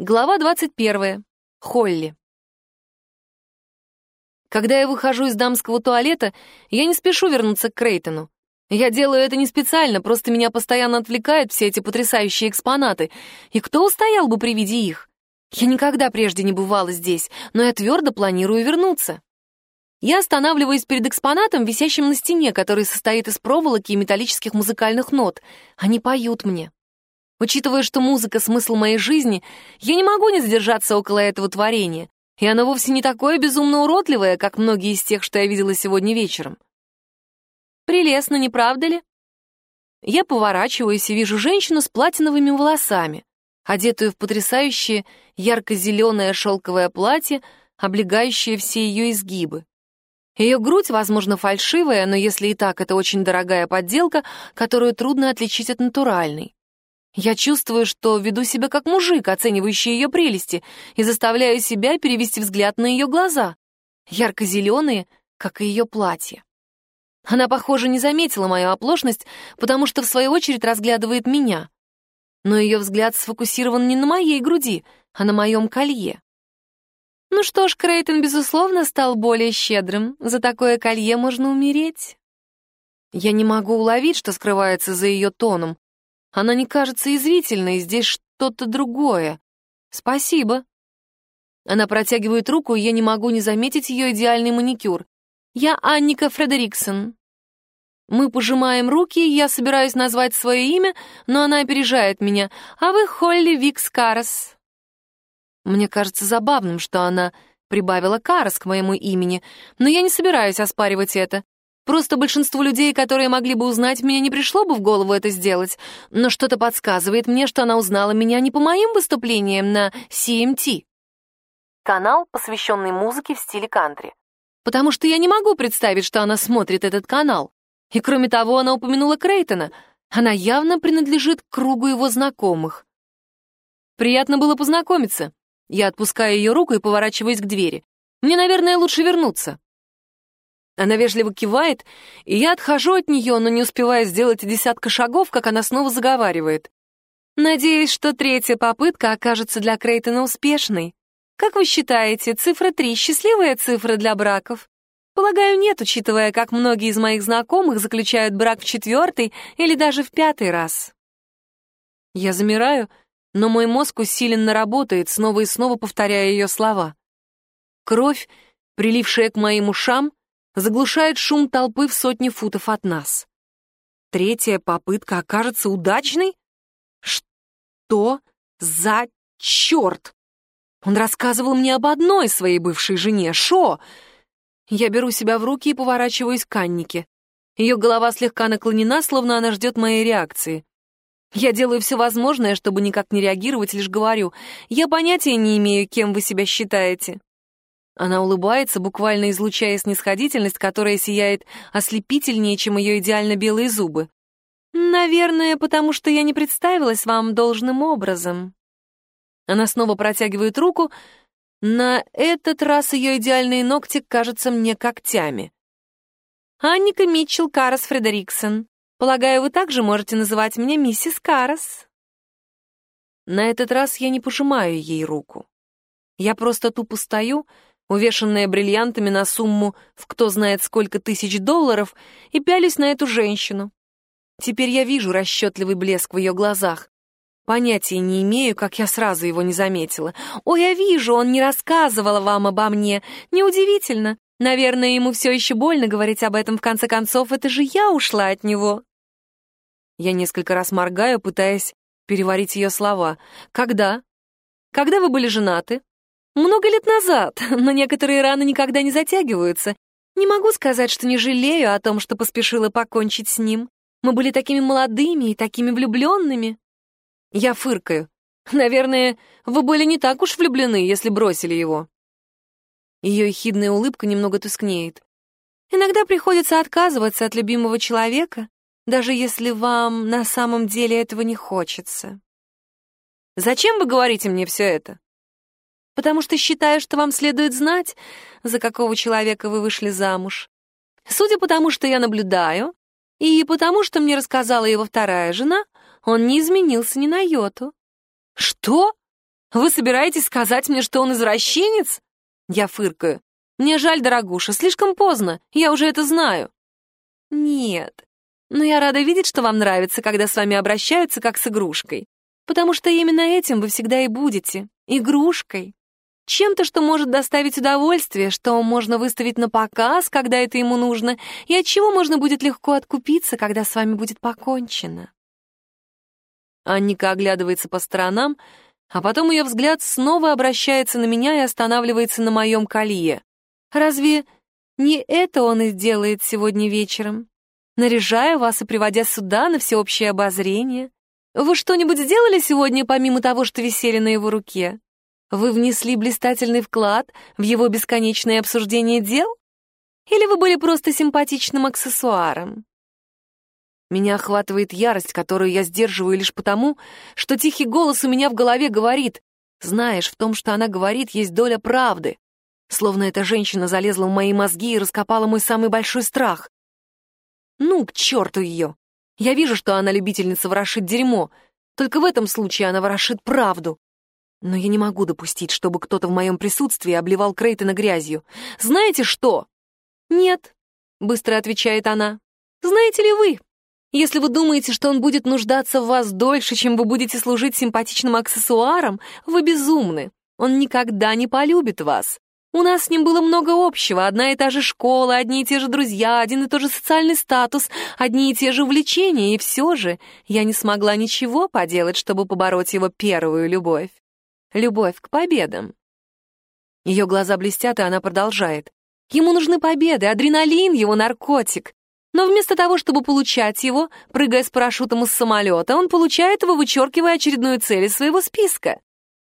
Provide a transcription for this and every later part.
Глава 21. Холли. Когда я выхожу из дамского туалета, я не спешу вернуться к Крейтону. Я делаю это не специально, просто меня постоянно отвлекают все эти потрясающие экспонаты. И кто устоял бы при виде их? Я никогда прежде не бывала здесь, но я твердо планирую вернуться. Я останавливаюсь перед экспонатом, висящим на стене, который состоит из проволоки и металлических музыкальных нот. Они поют мне. Учитывая, что музыка — смысл моей жизни, я не могу не сдержаться около этого творения, и оно вовсе не такое безумно уродливое, как многие из тех, что я видела сегодня вечером. Прелестно, не правда ли? Я поворачиваюсь и вижу женщину с платиновыми волосами, одетую в потрясающее ярко-зеленое шелковое платье, облегающее все ее изгибы. Ее грудь, возможно, фальшивая, но если и так, это очень дорогая подделка, которую трудно отличить от натуральной. Я чувствую, что веду себя как мужик, оценивающий ее прелести, и заставляю себя перевести взгляд на ее глаза, ярко-зеленые, как и ее платье. Она, похоже, не заметила мою оплошность, потому что, в свою очередь, разглядывает меня. Но ее взгляд сфокусирован не на моей груди, а на моем колье. Ну что ж, Крейтон, безусловно, стал более щедрым. За такое колье можно умереть. Я не могу уловить, что скрывается за ее тоном, она не кажется извительной, здесь что-то другое. Спасибо. Она протягивает руку, и я не могу не заметить ее идеальный маникюр. Я Анника Фредериксон. Мы пожимаем руки, я собираюсь назвать свое имя, но она опережает меня. А вы Холли Викс Карас. Мне кажется забавным, что она прибавила Карас к моему имени, но я не собираюсь оспаривать это. Просто большинству людей, которые могли бы узнать меня, не пришло бы в голову это сделать, но что-то подсказывает мне, что она узнала меня не по моим выступлениям на CMT. Канал, посвященный музыке в стиле кантри. Потому что я не могу представить, что она смотрит этот канал. И кроме того, она упомянула Крейтона. Она явно принадлежит к кругу его знакомых. Приятно было познакомиться. Я отпускаю ее руку и поворачиваюсь к двери. Мне, наверное, лучше вернуться. Она вежливо кивает, и я отхожу от нее, но не успевая сделать десятка шагов, как она снова заговаривает. «Надеюсь, что третья попытка окажется для Крейтона успешной. Как вы считаете, цифра три — счастливая цифра для браков?» Полагаю, нет, учитывая, как многие из моих знакомых заключают брак в четвертый или даже в пятый раз. Я замираю, но мой мозг усиленно работает, снова и снова повторяя ее слова. Кровь, прилившая к моим ушам, заглушает шум толпы в сотни футов от нас. Третья попытка окажется удачной? Что за черт? Он рассказывал мне об одной своей бывшей жене, Шо. Я беру себя в руки и поворачиваюсь к Аннике. Ее голова слегка наклонена, словно она ждет моей реакции. Я делаю все возможное, чтобы никак не реагировать, лишь говорю. Я понятия не имею, кем вы себя считаете. Она улыбается, буквально излучая снисходительность, которая сияет ослепительнее, чем ее идеально белые зубы. «Наверное, потому что я не представилась вам должным образом». Она снова протягивает руку. На этот раз ее идеальные ногти кажутся мне когтями. «Анника Митчелл Карас Фредериксон. Полагаю, вы также можете называть меня миссис Карас». На этот раз я не пожимаю ей руку. Я просто тупо стою, увешанная бриллиантами на сумму в кто знает сколько тысяч долларов, и пялись на эту женщину. Теперь я вижу расчетливый блеск в ее глазах. Понятия не имею, как я сразу его не заметила. «Ой, я вижу, он не рассказывал вам обо мне. Неудивительно. Наверное, ему все еще больно говорить об этом. В конце концов, это же я ушла от него». Я несколько раз моргаю, пытаясь переварить ее слова. «Когда? Когда вы были женаты?» Много лет назад, но некоторые раны никогда не затягиваются. Не могу сказать, что не жалею о том, что поспешила покончить с ним. Мы были такими молодыми и такими влюбленными. Я фыркаю. Наверное, вы были не так уж влюблены, если бросили его. Ее ехидная улыбка немного тускнеет. Иногда приходится отказываться от любимого человека, даже если вам на самом деле этого не хочется. Зачем вы говорите мне все это? Потому что считаю, что вам следует знать, за какого человека вы вышли замуж. Судя по тому, что я наблюдаю, и потому, что мне рассказала его вторая жена, он не изменился ни на йоту. Что? Вы собираетесь сказать мне, что он извращенец? Я фыркаю. Мне жаль, дорогуша, слишком поздно, я уже это знаю. Нет, но я рада видеть, что вам нравится, когда с вами обращаются как с игрушкой. Потому что именно этим вы всегда и будете — игрушкой. Чем-то, что может доставить удовольствие, что можно выставить на показ, когда это ему нужно, и от чего можно будет легко откупиться, когда с вами будет покончено. Анника оглядывается по сторонам, а потом ее взгляд снова обращается на меня и останавливается на моем колье. Разве не это он и сделает сегодня вечером? Наряжая вас и приводя сюда на всеобщее обозрение? Вы что-нибудь сделали сегодня, помимо того, что висели на его руке? Вы внесли блистательный вклад в его бесконечное обсуждение дел? Или вы были просто симпатичным аксессуаром? Меня охватывает ярость, которую я сдерживаю лишь потому, что тихий голос у меня в голове говорит, знаешь, в том, что она говорит, есть доля правды. Словно эта женщина залезла в мои мозги и раскопала мой самый большой страх. Ну, к черту ее! Я вижу, что она любительница ворошить дерьмо, только в этом случае она ворошит правду. Но я не могу допустить, чтобы кто-то в моем присутствии обливал Крейтона грязью. Знаете что? Нет, быстро отвечает она. Знаете ли вы, если вы думаете, что он будет нуждаться в вас дольше, чем вы будете служить симпатичным аксессуаром, вы безумны. Он никогда не полюбит вас. У нас с ним было много общего, одна и та же школа, одни и те же друзья, один и тот же социальный статус, одни и те же увлечения, и все же я не смогла ничего поделать, чтобы побороть его первую любовь. Любовь к победам. Ее глаза блестят, и она продолжает. Ему нужны победы, адреналин — его наркотик. Но вместо того, чтобы получать его, прыгая с парашютом из самолета, он получает его, вычеркивая очередную цель из своего списка.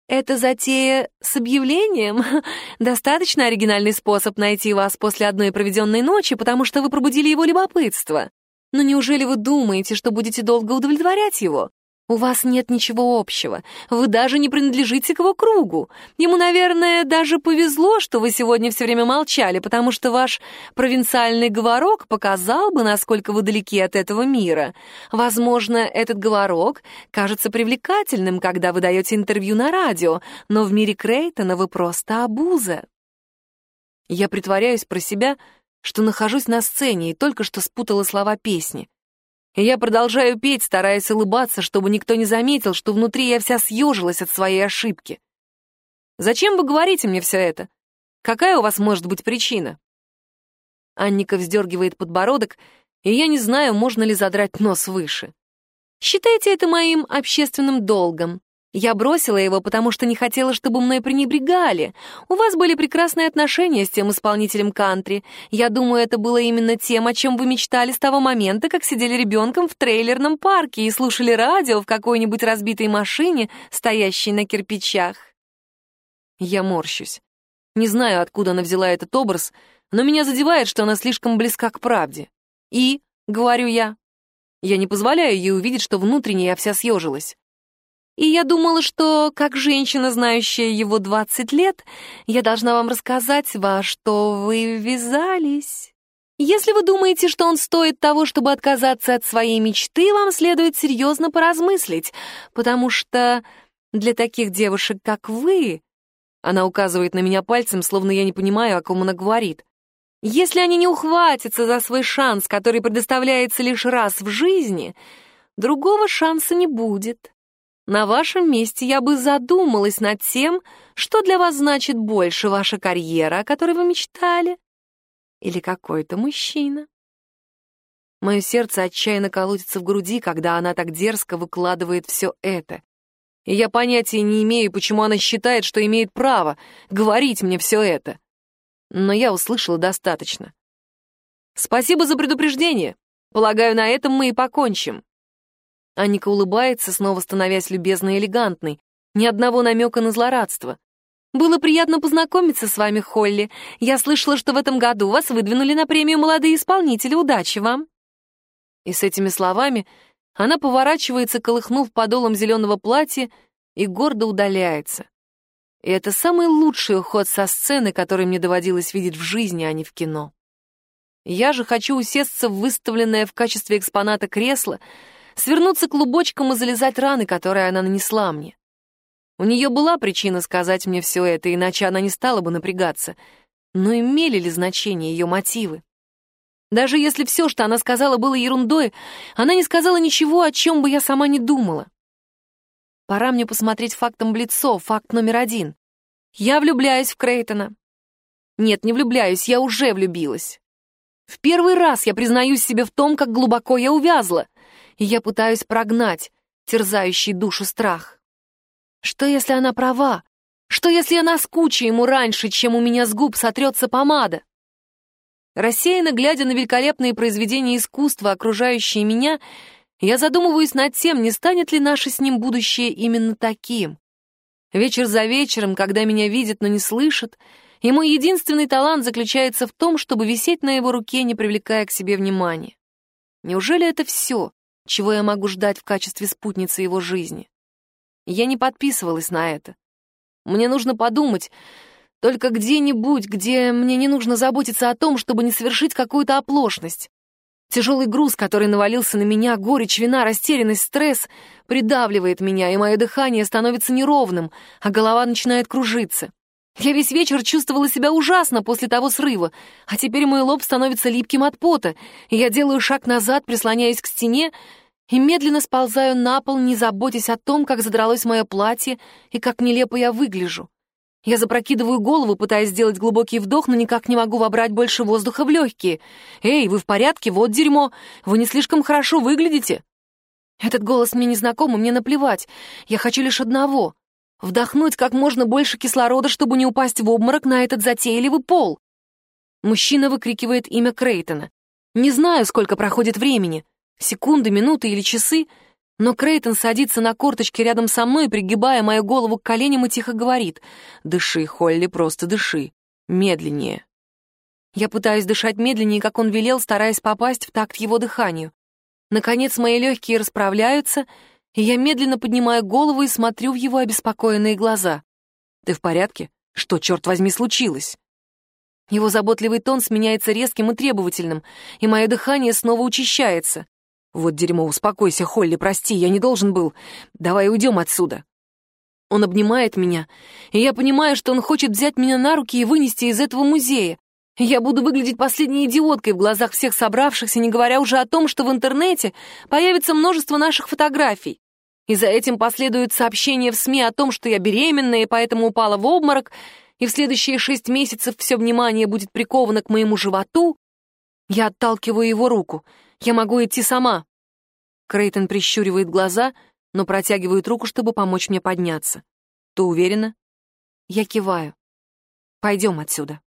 Это затея с объявлением? Достаточно оригинальный способ найти вас после одной проведенной ночи, потому что вы пробудили его любопытство. Но неужели вы думаете, что будете долго удовлетворять его? У вас нет ничего общего. Вы даже не принадлежите к его кругу. Ему, наверное, даже повезло, что вы сегодня все время молчали, потому что ваш провинциальный говорок показал бы, насколько вы далеки от этого мира. Возможно, этот говорок кажется привлекательным, когда вы даете интервью на радио, но в мире Крейтона вы просто обуза. Я притворяюсь про себя, что нахожусь на сцене и только что спутала слова песни. Я продолжаю петь, стараясь улыбаться, чтобы никто не заметил, что внутри я вся съежилась от своей ошибки. Зачем вы говорите мне все это? Какая у вас может быть причина? Анника вздергивает подбородок, и я не знаю, можно ли задрать нос выше. Считайте это моим общественным долгом. Я бросила его, потому что не хотела, чтобы мной пренебрегали. У вас были прекрасные отношения с тем исполнителем кантри. Я думаю, это было именно тем, о чем вы мечтали с того момента, как сидели ребенком в трейлерном парке и слушали радио в какой-нибудь разбитой машине, стоящей на кирпичах. Я морщусь. Не знаю, откуда она взяла этот образ, но меня задевает, что она слишком близка к правде. И, говорю я, я не позволяю ей увидеть, что внутренне я вся съежилась. И я думала, что, как женщина, знающая его 20 лет, я должна вам рассказать, во что вы ввязались. Если вы думаете, что он стоит того, чтобы отказаться от своей мечты, вам следует серьезно поразмыслить, потому что для таких девушек, как вы... Она указывает на меня пальцем, словно я не понимаю, о ком она говорит. Если они не ухватятся за свой шанс, который предоставляется лишь раз в жизни, другого шанса не будет. На вашем месте я бы задумалась над тем, что для вас значит больше ваша карьера, о которой вы мечтали, или какой-то мужчина. Мое сердце отчаянно колотится в груди, когда она так дерзко выкладывает все это. И я понятия не имею, почему она считает, что имеет право говорить мне все это. Но я услышала достаточно. Спасибо за предупреждение. Полагаю, на этом мы и покончим. Анника улыбается, снова становясь любезной и элегантной. Ни одного намека на злорадство. «Было приятно познакомиться с вами, Холли. Я слышала, что в этом году вас выдвинули на премию «Молодые исполнители». Удачи вам!» И с этими словами она поворачивается, колыхнув подолом зеленого платья, и гордо удаляется. И это самый лучший уход со сцены, который мне доводилось видеть в жизни, а не в кино. Я же хочу усесться в выставленное в качестве экспоната кресло, свернуться клубочком и залезать раны, которые она нанесла мне. У нее была причина сказать мне все это, иначе она не стала бы напрягаться. Но имели ли значение ее мотивы? Даже если все, что она сказала, было ерундой, она не сказала ничего, о чем бы я сама не думала. Пора мне посмотреть фактом в лицо, факт номер один. Я влюбляюсь в Крейтона. Нет, не влюбляюсь, я уже влюбилась. В первый раз я признаюсь себе в том, как глубоко я увязла, и я пытаюсь прогнать терзающий душу страх. Что, если она права? Что, если я наскучу ему раньше, чем у меня с губ сотрется помада? Рассеянно глядя на великолепные произведения искусства, окружающие меня, я задумываюсь над тем, не станет ли наше с ним будущее именно таким. Вечер за вечером, когда меня видят, но не слышат, и мой единственный талант заключается в том, чтобы висеть на его руке, не привлекая к себе внимания. Неужели это все, чего я могу ждать в качестве спутницы его жизни? Я не подписывалась на это. Мне нужно подумать, только где-нибудь, где мне не нужно заботиться о том, чтобы не совершить какую-то оплошность. Тяжелый груз, который навалился на меня, горечь, вина, растерянность, стресс, придавливает меня, и мое дыхание становится неровным, а голова начинает кружиться. Я весь вечер чувствовала себя ужасно после того срыва, а теперь мой лоб становится липким от пота, и я делаю шаг назад, прислоняясь к стене, и медленно сползаю на пол, не заботясь о том, как задралось мое платье и как нелепо я выгляжу. Я запрокидываю голову, пытаясь сделать глубокий вдох, но никак не могу вобрать больше воздуха в легкие. «Эй, вы в порядке? Вот дерьмо! Вы не слишком хорошо выглядите!» Этот голос мне незнаком, и мне наплевать. Я хочу лишь одного Вдохнуть как можно больше кислорода, чтобы не упасть в обморок на этот затейливый пол. Мужчина выкрикивает имя Крейтона. Не знаю, сколько проходит времени. Секунды, минуты или часы. Но Крейтон садится на корточки рядом со мной, пригибая мою голову к коленям и тихо говорит. «Дыши, Холли, просто дыши. Медленнее». Я пытаюсь дышать медленнее, как он велел, стараясь попасть в такт его дыханию. Наконец мои легкие расправляются, я медленно поднимаю голову и смотрю в его обеспокоенные глаза. «Ты в порядке? Что, черт возьми, случилось?» Его заботливый тон сменяется резким и требовательным, и мое дыхание снова учащается. «Вот дерьмо, успокойся, Холли, прости, я не должен был. Давай уйдем отсюда». Он обнимает меня, и я понимаю, что он хочет взять меня на руки и вынести из этого музея. Я буду выглядеть последней идиоткой в глазах всех собравшихся, не говоря уже о том, что в интернете появится множество наших фотографий. И за этим последуют сообщения в СМИ о том, что я беременна и поэтому упала в обморок, и в следующие шесть месяцев все внимание будет приковано к моему животу. Я отталкиваю его руку. Я могу идти сама. Крейтон прищуривает глаза, но протягивает руку, чтобы помочь мне подняться. Ты уверена? Я киваю. Пойдем отсюда.